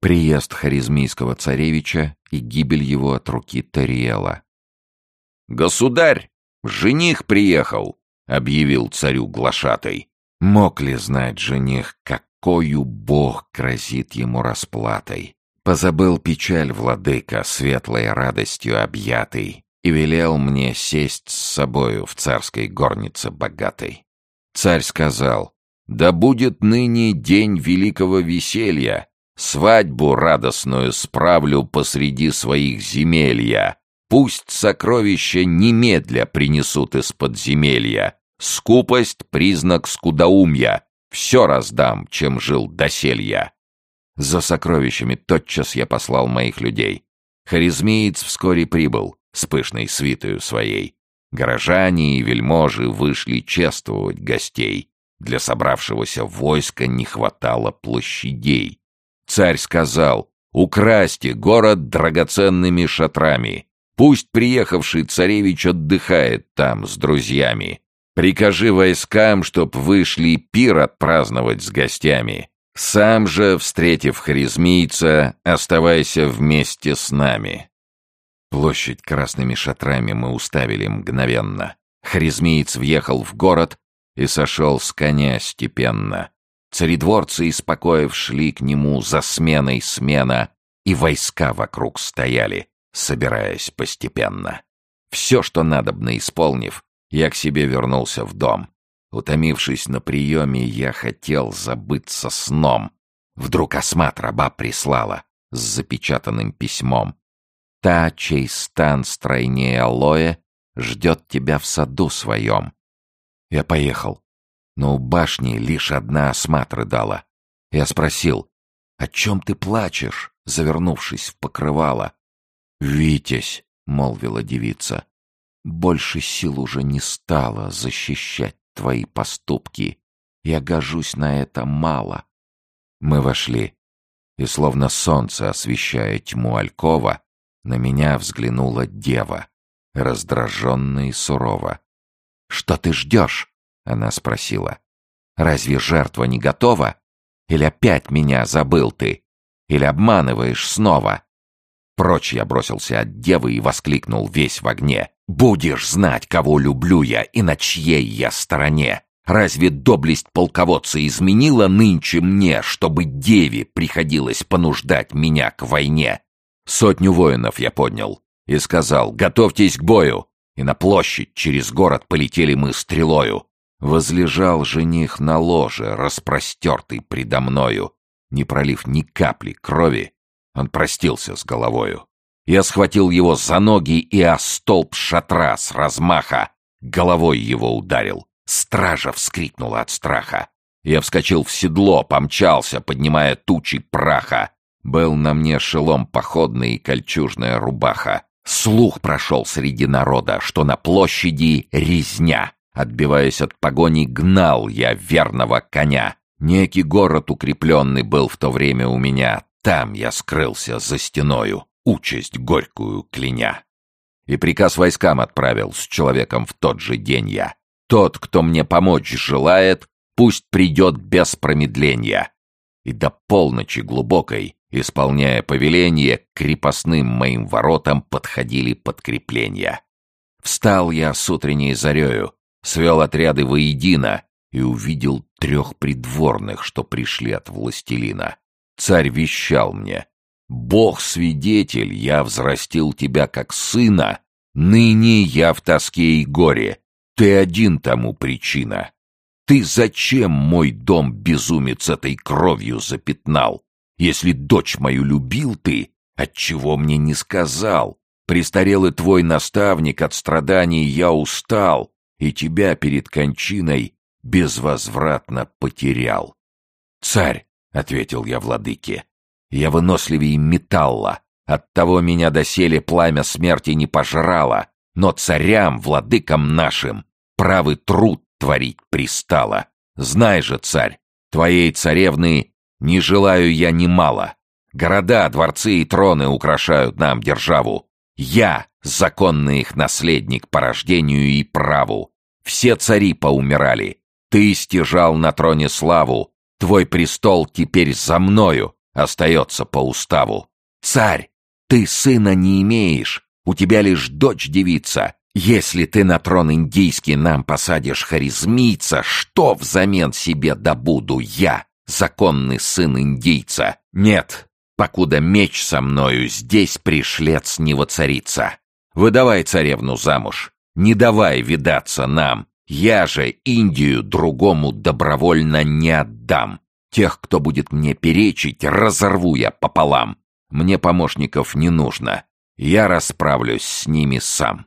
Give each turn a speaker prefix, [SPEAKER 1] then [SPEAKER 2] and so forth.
[SPEAKER 1] Приезд харизмийского царевича и гибель его от руки Тариэла.
[SPEAKER 2] «Государь, жених приехал!» — объявил царю глашатай.
[SPEAKER 1] Мог ли знать жених, какою бог грозит ему расплатой? Позабыл печаль владыка, светлой радостью объятый, и велел мне сесть с собою в царской горнице богатой. Царь сказал, «Да будет ныне день великого веселья, свадьбу радостную справлю посреди своих земель я. Пусть сокровища немедля принесут из подземелья, Скупость — признак скудоумья. Все раздам, чем жил доселья. За сокровищами тотчас я послал моих людей. Харизмеец вскоре прибыл с пышной свитою своей. Горожане и вельможи вышли чествовать гостей. Для собравшегося войска не хватало площадей. Царь сказал, украсьте город драгоценными шатрами. Пусть приехавший царевич отдыхает там с друзьями. Прикажи войскам, чтоб вышли пир отпраздновать с гостями. Сам же, встретив харизмийца, оставайся вместе с нами. Площадь красными шатрами мы уставили мгновенно. Харизмиец въехал в город и сошел с коня степенно. Царедворцы из покоев шли к нему за сменой смена, и войска вокруг стояли, собираясь постепенно. Все, что надобно исполнив, я к себе вернулся в дом. Утомившись на приеме, я хотел забыться сном. Вдруг осмат раба прислала с запечатанным письмом. Та, чей стан стройнее алоэ, ждет тебя в саду своем. Я поехал, но у башни лишь одна осмат рыдала. Я спросил, «О чем ты плачешь?» завернувшись в покрывало. «Витязь», — молвила девица, больше сил уже не стало защищать твои поступки. Я гожусь на это мало. Мы вошли, и словно солнце, освещая тьму Алькова, на меня взглянула дева, раздраженно и сурово. «Что ты ждешь?» — она спросила. «Разве жертва не готова? Или опять меня забыл ты? Или обманываешь снова?» Прочь я бросился от девы и воскликнул весь в огне. «Будешь знать, кого люблю я и на чьей я стороне! Разве доблесть полководца изменила нынче мне, чтобы деве приходилось понуждать меня к войне? Сотню воинов я поднял и сказал «Готовьтесь к бою!» И на площадь через город полетели мы стрелою. Возлежал жених на ложе, распростертый предо мною, не пролив ни капли крови, он простился с головою. Я схватил его за ноги и о столб шатра с размаха. Головой его ударил. Стража вскрикнула от страха. Я вскочил в седло, помчался, поднимая тучи праха. Был на мне шелом походный и кольчужная рубаха. Слух прошел среди народа, что на площади резня. Отбиваясь от погони, гнал я верного коня. Некий город укрепленный был в то время у меня. Там я скрылся за стеною, участь горькую кляня. И приказ войскам отправил с человеком в тот же день я. Тот, кто мне помочь желает, пусть придет без промедления. И до полночи глубокой, исполняя повеление, к крепостным моим воротам подходили подкрепления. Встал я с утренней зарею, свел отряды воедино и увидел трех придворных, что пришли от властелина. Царь вещал мне, «Бог свидетель, я взрастил тебя как сына, ныне я в тоске и горе, ты один тому причина. Ты зачем мой дом, безумец, этой кровью запятнал? Если дочь мою любил ты, отчего мне не сказал? Престарелый твой наставник, от страданий я устал, и тебя перед кончиной безвозвратно потерял. Царь, — ответил я владыке. «Я выносливее металла. Оттого меня доселе пламя смерти не пожрало, но царям, владыкам нашим, правый труд творить пристало. Знай же, царь, твоей царевны не желаю я немало. Города, дворцы и троны украшают нам державу. Я — законный их наследник по рождению и праву. Все цари поумирали. Ты стяжал на троне славу, Твой престол теперь за мною, Остается по уставу. Царь, ты сына не имеешь, у тебя лишь дочь-девица. Если ты на трон индийский нам посадишь харизмийца, что взамен себе добуду я, законный сын индийца? Нет, покуда меч со мною здесь пришлец не воцарится. Выдавай царевну замуж, не давай видаться нам. Я же Индию другому добровольно не отдам. Тех, кто будет мне перечить, разорву я пополам. Мне помощников не нужно. Я расправлюсь с ними сам.